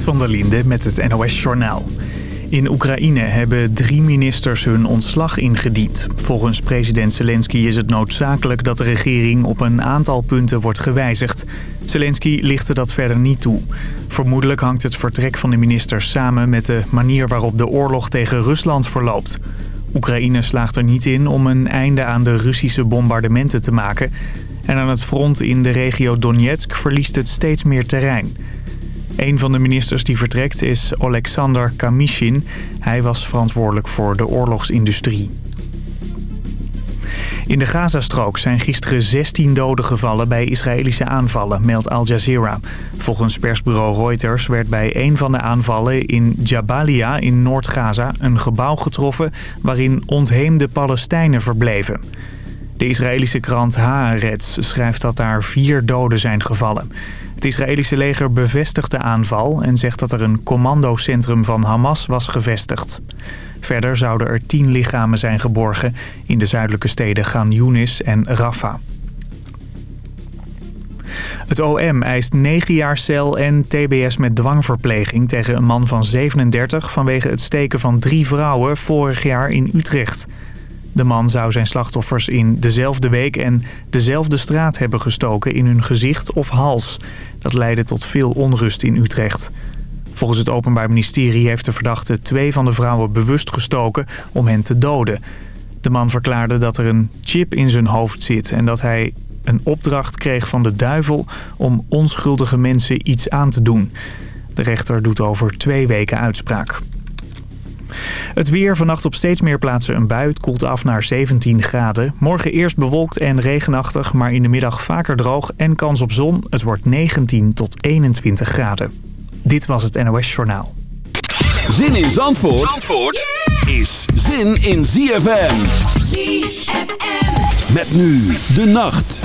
Van der Linde met het NOS-journaal. In Oekraïne hebben drie ministers hun ontslag ingediend. Volgens president Zelensky is het noodzakelijk dat de regering op een aantal punten wordt gewijzigd. Zelensky lichtte dat verder niet toe. Vermoedelijk hangt het vertrek van de ministers samen met de manier waarop de oorlog tegen Rusland verloopt. Oekraïne slaagt er niet in om een einde aan de Russische bombardementen te maken. En aan het front in de regio Donetsk verliest het steeds meer terrein. Een van de ministers die vertrekt is Alexander Kamishin. Hij was verantwoordelijk voor de oorlogsindustrie. In de Gazastrook zijn gisteren 16 doden gevallen bij Israëlische aanvallen, meldt Al Jazeera. Volgens persbureau Reuters werd bij een van de aanvallen in Jabalia in Noord-Gaza een gebouw getroffen waarin ontheemde Palestijnen verbleven. De Israëlische krant Haaretz schrijft dat daar vier doden zijn gevallen. Het Israëlische leger bevestigt de aanval en zegt dat er een commandocentrum van Hamas was gevestigd. Verder zouden er tien lichamen zijn geborgen in de zuidelijke steden Gan en Rafah. Het OM eist 9 jaar cel en tbs met dwangverpleging tegen een man van 37... vanwege het steken van drie vrouwen vorig jaar in Utrecht. De man zou zijn slachtoffers in dezelfde week en dezelfde straat hebben gestoken in hun gezicht of hals. Dat leidde tot veel onrust in Utrecht. Volgens het Openbaar Ministerie heeft de verdachte twee van de vrouwen bewust gestoken om hen te doden. De man verklaarde dat er een chip in zijn hoofd zit en dat hij een opdracht kreeg van de duivel om onschuldige mensen iets aan te doen. De rechter doet over twee weken uitspraak. Het weer vannacht op steeds meer plaatsen een bui. Het koelt af naar 17 graden. Morgen eerst bewolkt en regenachtig, maar in de middag vaker droog en kans op zon. Het wordt 19 tot 21 graden. Dit was het NOS Journaal. Zin in Zandvoort, Zandvoort is zin in ZFM. ZFM. Met nu de nacht.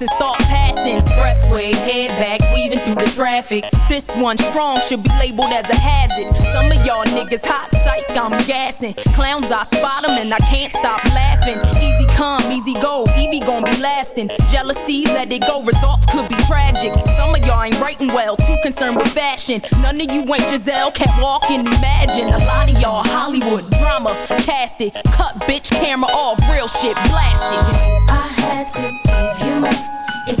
And start passing. Expressway, head back, weaving through the traffic. This one strong should be labeled as a hazard. Some of y'all niggas hot psych, I'm gassing. Clowns, I spot them and I can't stop laughing. Easy come, easy go, Evie gon' be lasting. Jealousy, let it go, results could be tragic. Some of y'all ain't writing well, too concerned with fashion. None of you ain't Giselle, can't walk and imagine. A lot of y'all Hollywood drama, cast it, cut bitch camera off, real shit blasted. I had to give you my, it's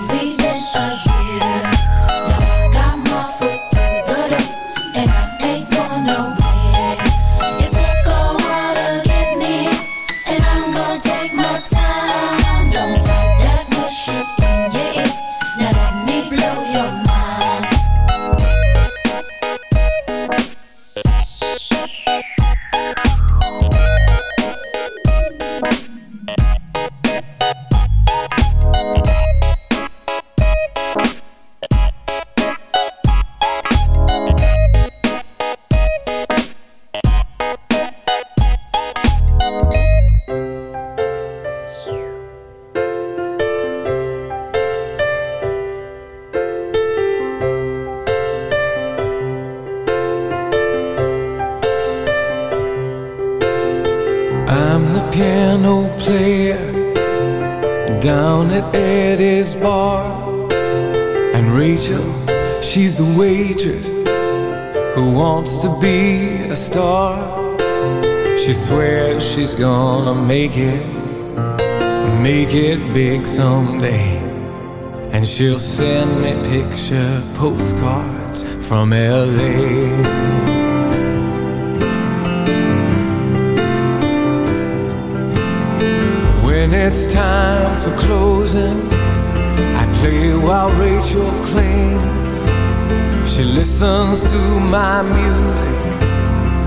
a star. She swears she's gonna make it, make it big someday. And she'll send me picture postcards from LA. When it's time for closing, I play while Rachel cleans. She listens to my music,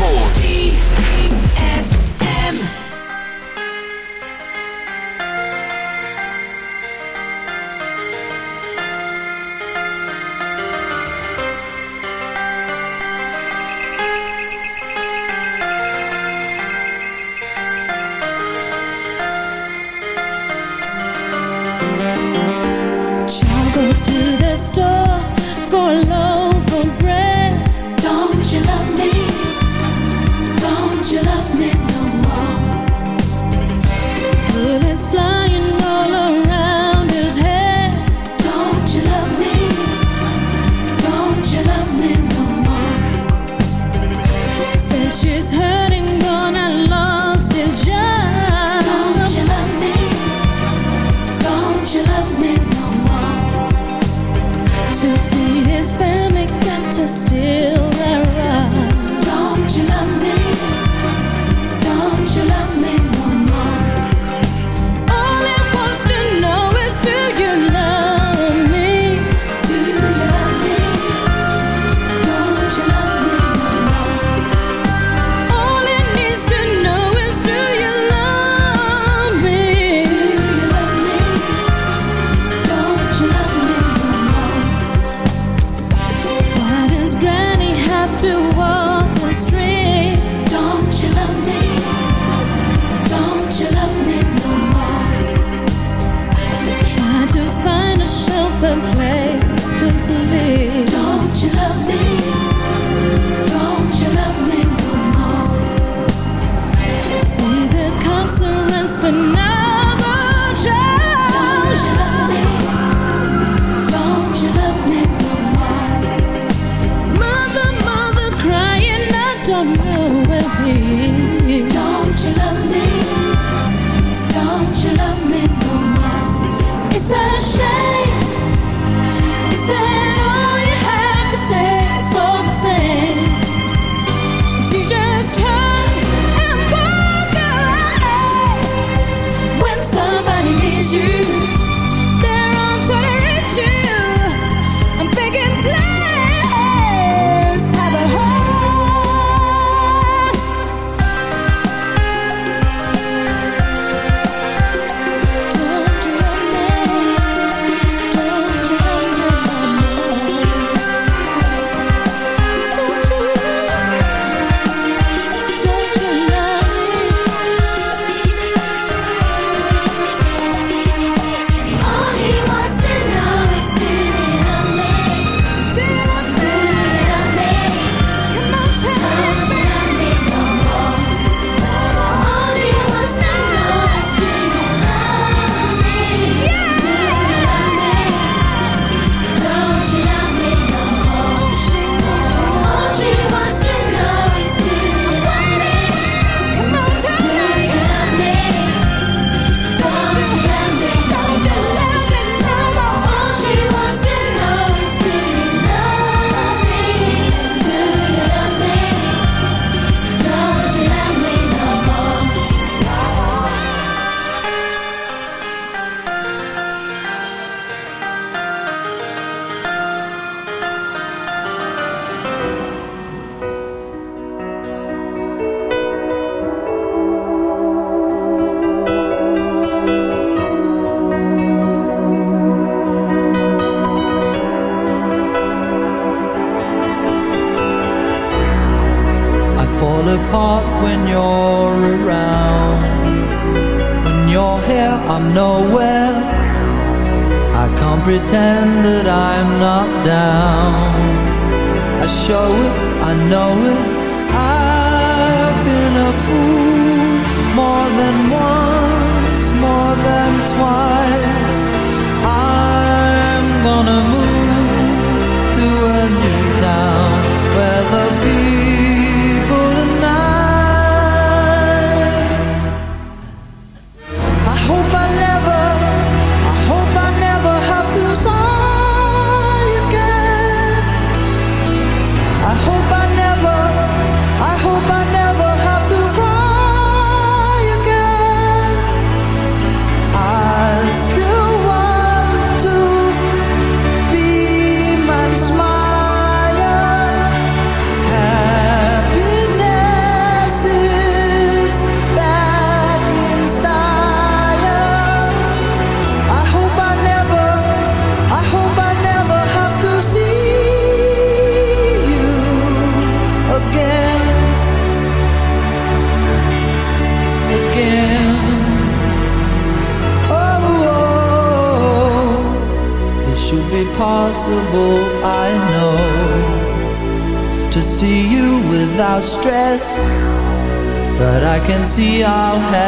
Four. Another